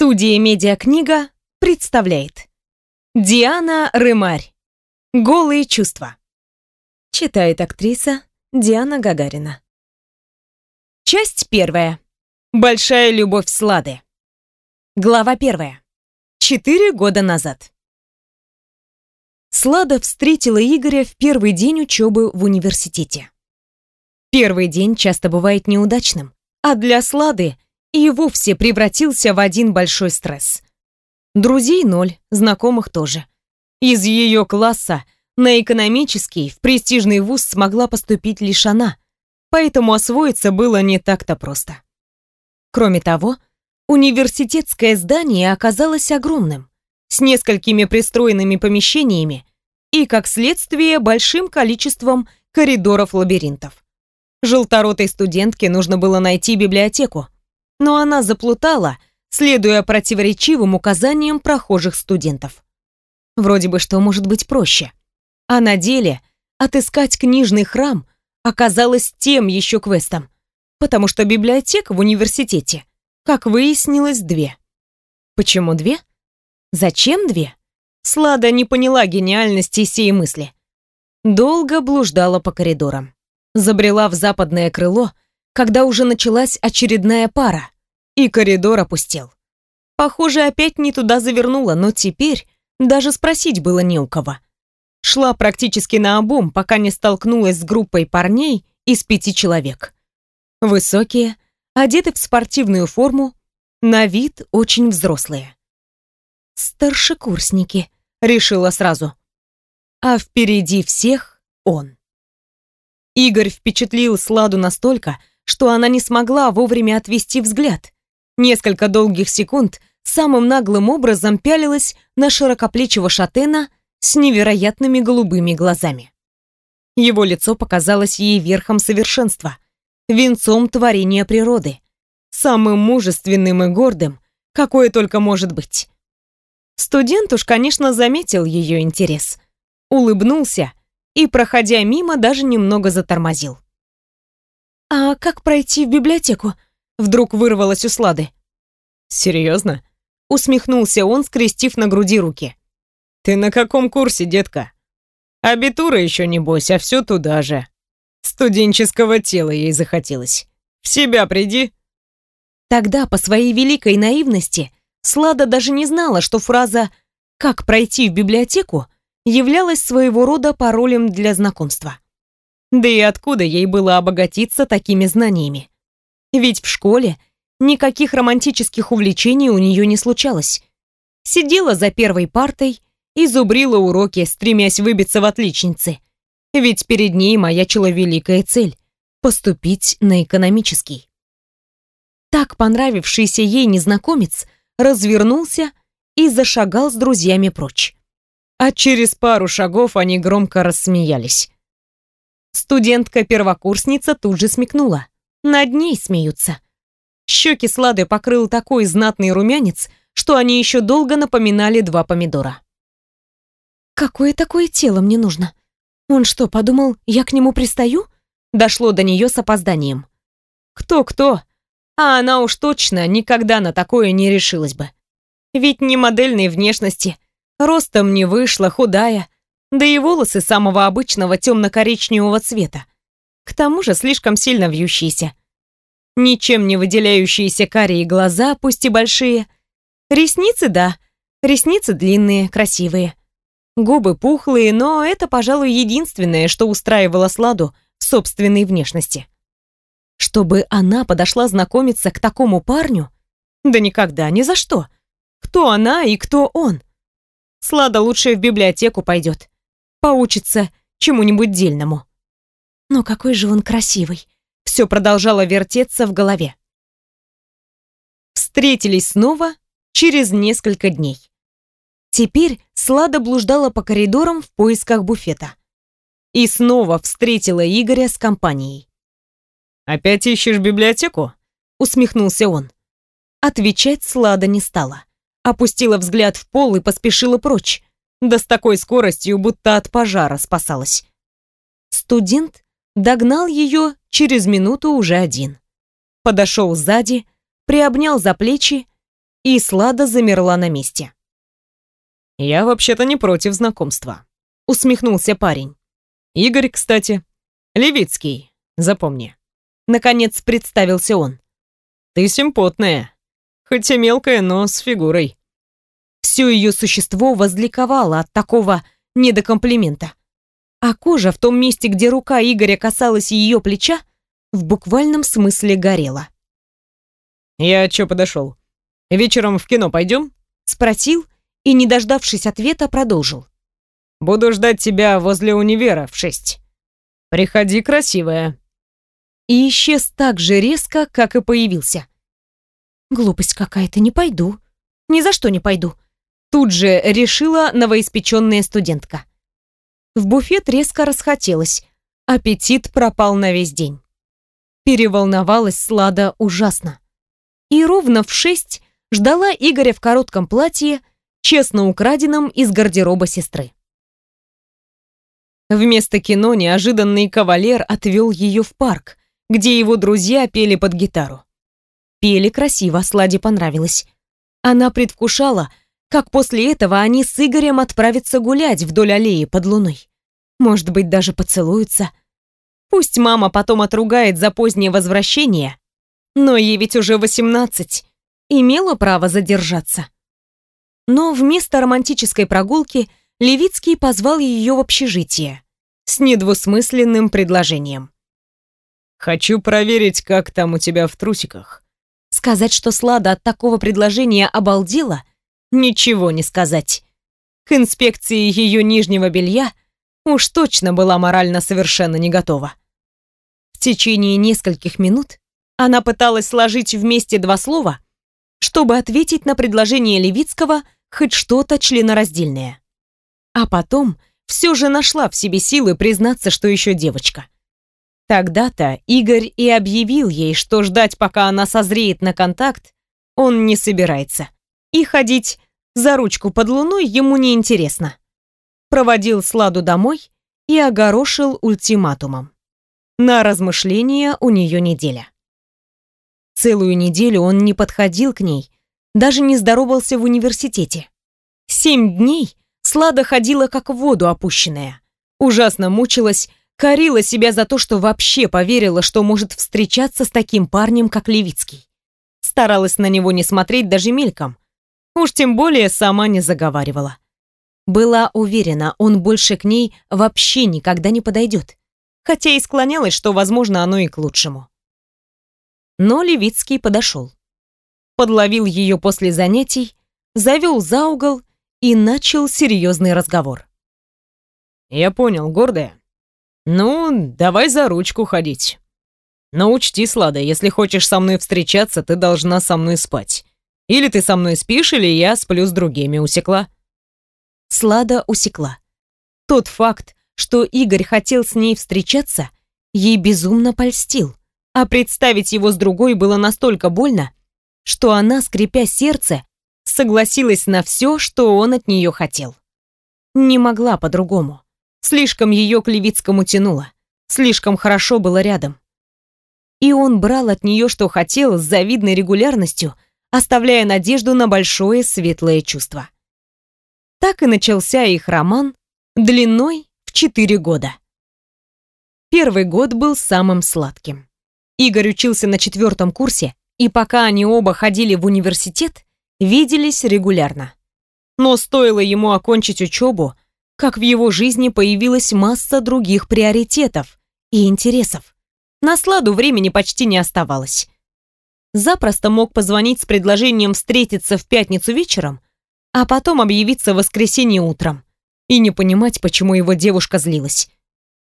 Студия «Медиакнига» представляет Диана Рымарь. «Голые чувства» Читает актриса Диана Гагарина. Часть первая. Большая любовь Слады Глава первая. Четыре года назад Слада встретила Игоря в первый день учебы в университете. Первый день часто бывает неудачным, а для Слады и вовсе превратился в один большой стресс. Друзей ноль, знакомых тоже. Из ее класса на экономический в престижный вуз смогла поступить лишь она, поэтому освоиться было не так-то просто. Кроме того, университетское здание оказалось огромным, с несколькими пристроенными помещениями и, как следствие, большим количеством коридоров-лабиринтов. Желторотой студентке нужно было найти библиотеку, но она заплутала, следуя противоречивым указаниям прохожих студентов. Вроде бы что может быть проще. А на деле отыскать книжный храм оказалось тем еще квестом, потому что библиотек в университете, как выяснилось, две. Почему две? Зачем две? Слада не поняла гениальности сей мысли. Долго блуждала по коридорам забрела в западное крыло, когда уже началась очередная пара, и коридор опустел. Похоже, опять не туда завернула, но теперь даже спросить было не у кого. Шла практически на обум, пока не столкнулась с группой парней из пяти человек. Высокие, одеты в спортивную форму, на вид очень взрослые. «Старшекурсники», — решила сразу. А впереди всех он. Игорь впечатлил Сладу настолько, что она не смогла вовремя отвести взгляд. Несколько долгих секунд самым наглым образом пялилась на широкоплечего шатена с невероятными голубыми глазами. Его лицо показалось ей верхом совершенства, венцом творения природы, самым мужественным и гордым, какое только может быть. Студент уж, конечно, заметил ее интерес, улыбнулся и, проходя мимо, даже немного затормозил. «А как пройти в библиотеку?» Вдруг вырвалось у Слады. «Серьезно?» Усмехнулся он, скрестив на груди руки. «Ты на каком курсе, детка? Абитура еще не бойся, а все туда же. Студенческого тела ей захотелось. В себя приди». Тогда, по своей великой наивности, Слада даже не знала, что фраза «как пройти в библиотеку» являлась своего рода паролем для знакомства. Да и откуда ей было обогатиться такими знаниями? Ведь в школе никаких романтических увлечений у нее не случалось. Сидела за первой партой и зубрила уроки, стремясь выбиться в отличницы. Ведь перед ней маячила великая цель — поступить на экономический. Так понравившийся ей незнакомец развернулся и зашагал с друзьями прочь а через пару шагов они громко рассмеялись. Студентка-первокурсница тут же смекнула. Над ней смеются. Щеки Слады покрыл такой знатный румянец, что они еще долго напоминали два помидора. «Какое такое тело мне нужно? Он что, подумал, я к нему пристаю?» Дошло до нее с опозданием. Кто-кто, а она уж точно никогда на такое не решилась бы. Ведь не модельной внешности, Ростом не вышла, худая, да и волосы самого обычного темно-коричневого цвета. К тому же слишком сильно вьющиеся. Ничем не выделяющиеся карие глаза, пусть и большие. Ресницы, да, ресницы длинные, красивые. Губы пухлые, но это, пожалуй, единственное, что устраивало Сладу в собственной внешности. Чтобы она подошла знакомиться к такому парню? Да никогда, ни за что. Кто она и кто он? Слада лучше в библиотеку пойдет. Поучится чему-нибудь дельному. Но какой же он красивый. Все продолжало вертеться в голове. Встретились снова через несколько дней. Теперь Слада блуждала по коридорам в поисках буфета. И снова встретила Игоря с компанией. «Опять ищешь библиотеку?» усмехнулся он. Отвечать Слада не стала опустила взгляд в пол и поспешила прочь, да с такой скоростью, будто от пожара спасалась. Студент догнал ее через минуту уже один. Подошел сзади, приобнял за плечи и Слада замерла на месте. «Я вообще-то не против знакомства», — усмехнулся парень. «Игорь, кстати. Левицкий, запомни». Наконец представился он. «Ты симпотная, хоть и мелкая, но с фигурой». Все ее существо возликовало от такого недокомплимента. А кожа в том месте, где рука Игоря касалась ее плеча, в буквальном смысле горела. «Я чё подошел? Вечером в кино пойдем?» Спросил и, не дождавшись ответа, продолжил. «Буду ждать тебя возле универа в шесть. Приходи, красивая». И исчез так же резко, как и появился. «Глупость какая-то, не пойду. Ни за что не пойду». Тут же решила новоиспеченная студентка. В буфет резко расхотелось. Аппетит пропал на весь день. Переволновалась Слада ужасно. И ровно в шесть ждала Игоря в коротком платье, честно украденном из гардероба сестры. Вместо кино неожиданный кавалер отвел ее в парк, где его друзья пели под гитару. Пели красиво, Сладе понравилось. Она предвкушала, как после этого они с Игорем отправятся гулять вдоль аллеи под луной. Может быть, даже поцелуются. Пусть мама потом отругает за позднее возвращение, но ей ведь уже 18, имела право задержаться. Но вместо романтической прогулки Левицкий позвал ее в общежитие с недвусмысленным предложением. «Хочу проверить, как там у тебя в трусиках». Сказать, что Слада от такого предложения обалдела, ничего не сказать. К инспекции ее нижнего белья уж точно была морально совершенно не готова. В течение нескольких минут она пыталась сложить вместе два слова, чтобы ответить на предложение Левицкого хоть что-то членораздельное. А потом все же нашла в себе силы признаться, что еще девочка. Тогда-то Игорь и объявил ей, что ждать, пока она созреет на контакт, он не собирается. И ходить за ручку под луной ему не интересно. Проводил Сладу домой и огорошил ультиматумом. На размышления у нее неделя. Целую неделю он не подходил к ней, даже не здоровался в университете. Семь дней Слада ходила как в воду опущенная. Ужасно мучилась, корила себя за то, что вообще поверила, что может встречаться с таким парнем, как Левицкий. Старалась на него не смотреть даже мельком, Уж тем более сама не заговаривала. Была уверена, он больше к ней вообще никогда не подойдет. Хотя и склонялась, что, возможно, оно и к лучшему. Но Левицкий подошел. Подловил ее после занятий, завел за угол и начал серьезный разговор. «Я понял, гордая. Ну, давай за ручку ходить. Но учти, Слада, если хочешь со мной встречаться, ты должна со мной спать. Или ты со мной спишь, или я сплю с другими, усекла?» Слада усекла. Тот факт, что Игорь хотел с ней встречаться, ей безумно польстил, а представить его с другой было настолько больно, что она, скрипя сердце, согласилась на все, что он от нее хотел. Не могла по-другому. Слишком ее к Левицкому тянуло, слишком хорошо было рядом. И он брал от нее, что хотел, с завидной регулярностью – оставляя надежду на большое светлое чувство. Так и начался их роман длиной в четыре года. Первый год был самым сладким. Игорь учился на четвертом курсе, и пока они оба ходили в университет, виделись регулярно. Но стоило ему окончить учебу, как в его жизни появилась масса других приоритетов и интересов. На сладу времени почти не оставалось запросто мог позвонить с предложением встретиться в пятницу вечером, а потом объявиться в воскресенье утром и не понимать, почему его девушка злилась.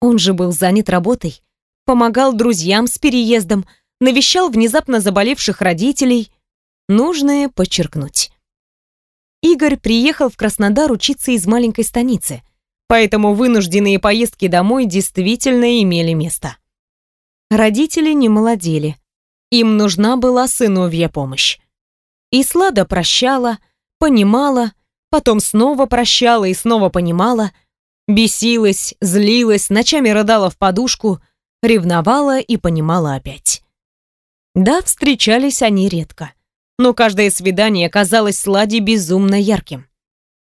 Он же был занят работой, помогал друзьям с переездом, навещал внезапно заболевших родителей. Нужное подчеркнуть. Игорь приехал в Краснодар учиться из маленькой станицы, поэтому вынужденные поездки домой действительно имели место. Родители не молодели, им нужна была сыновья помощь. И Слада прощала, понимала, потом снова прощала и снова понимала, бесилась, злилась, ночами рыдала в подушку, ревновала и понимала опять. Да, встречались они редко. но каждое свидание казалось Сладе безумно ярким.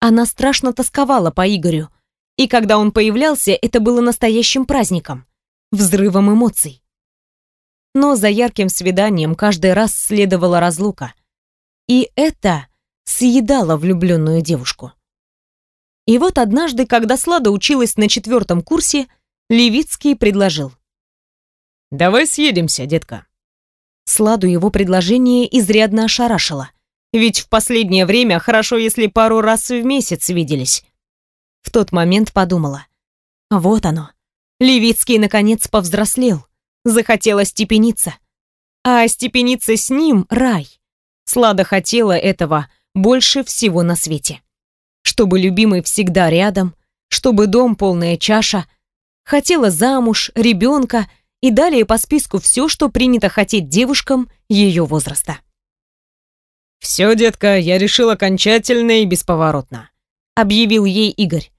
Она страшно тосковала по Игорю, и когда он появлялся, это было настоящим праздником, взрывом эмоций. Но за ярким свиданием каждый раз следовала разлука. И это съедало влюбленную девушку. И вот однажды, когда Слада училась на четвертом курсе, Левицкий предложил. «Давай съедемся, детка». Сладу его предложение изрядно ошарашило. Ведь в последнее время хорошо, если пару раз в месяц виделись. В тот момент подумала. Вот оно. Левицкий наконец повзрослел. Захотела степениться. А степениться с ним — рай. Слада хотела этого больше всего на свете. Чтобы любимый всегда рядом, чтобы дом полная чаша. Хотела замуж, ребенка и далее по списку все, что принято хотеть девушкам ее возраста. «Все, детка, я решил окончательно и бесповоротно», — объявил ей Игорь.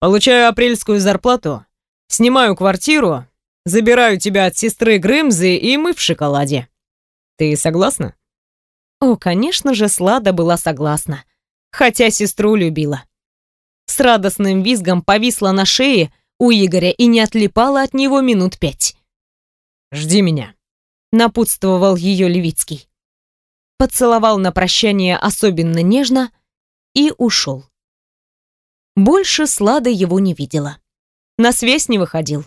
«Получаю апрельскую зарплату, снимаю квартиру, забираю тебя от сестры Грымзы, и мы в шоколаде. Ты согласна?» О, конечно же, Слада была согласна, хотя сестру любила. С радостным визгом повисла на шее у Игоря и не отлипала от него минут пять. «Жди меня», — напутствовал ее Левицкий поцеловал на прощание особенно нежно и ушел. Больше Слада его не видела. На связь не выходил.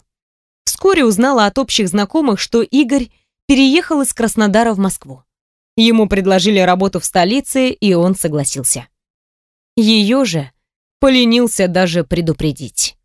Вскоре узнала от общих знакомых, что Игорь переехал из Краснодара в Москву. Ему предложили работу в столице, и он согласился. Ее же поленился даже предупредить.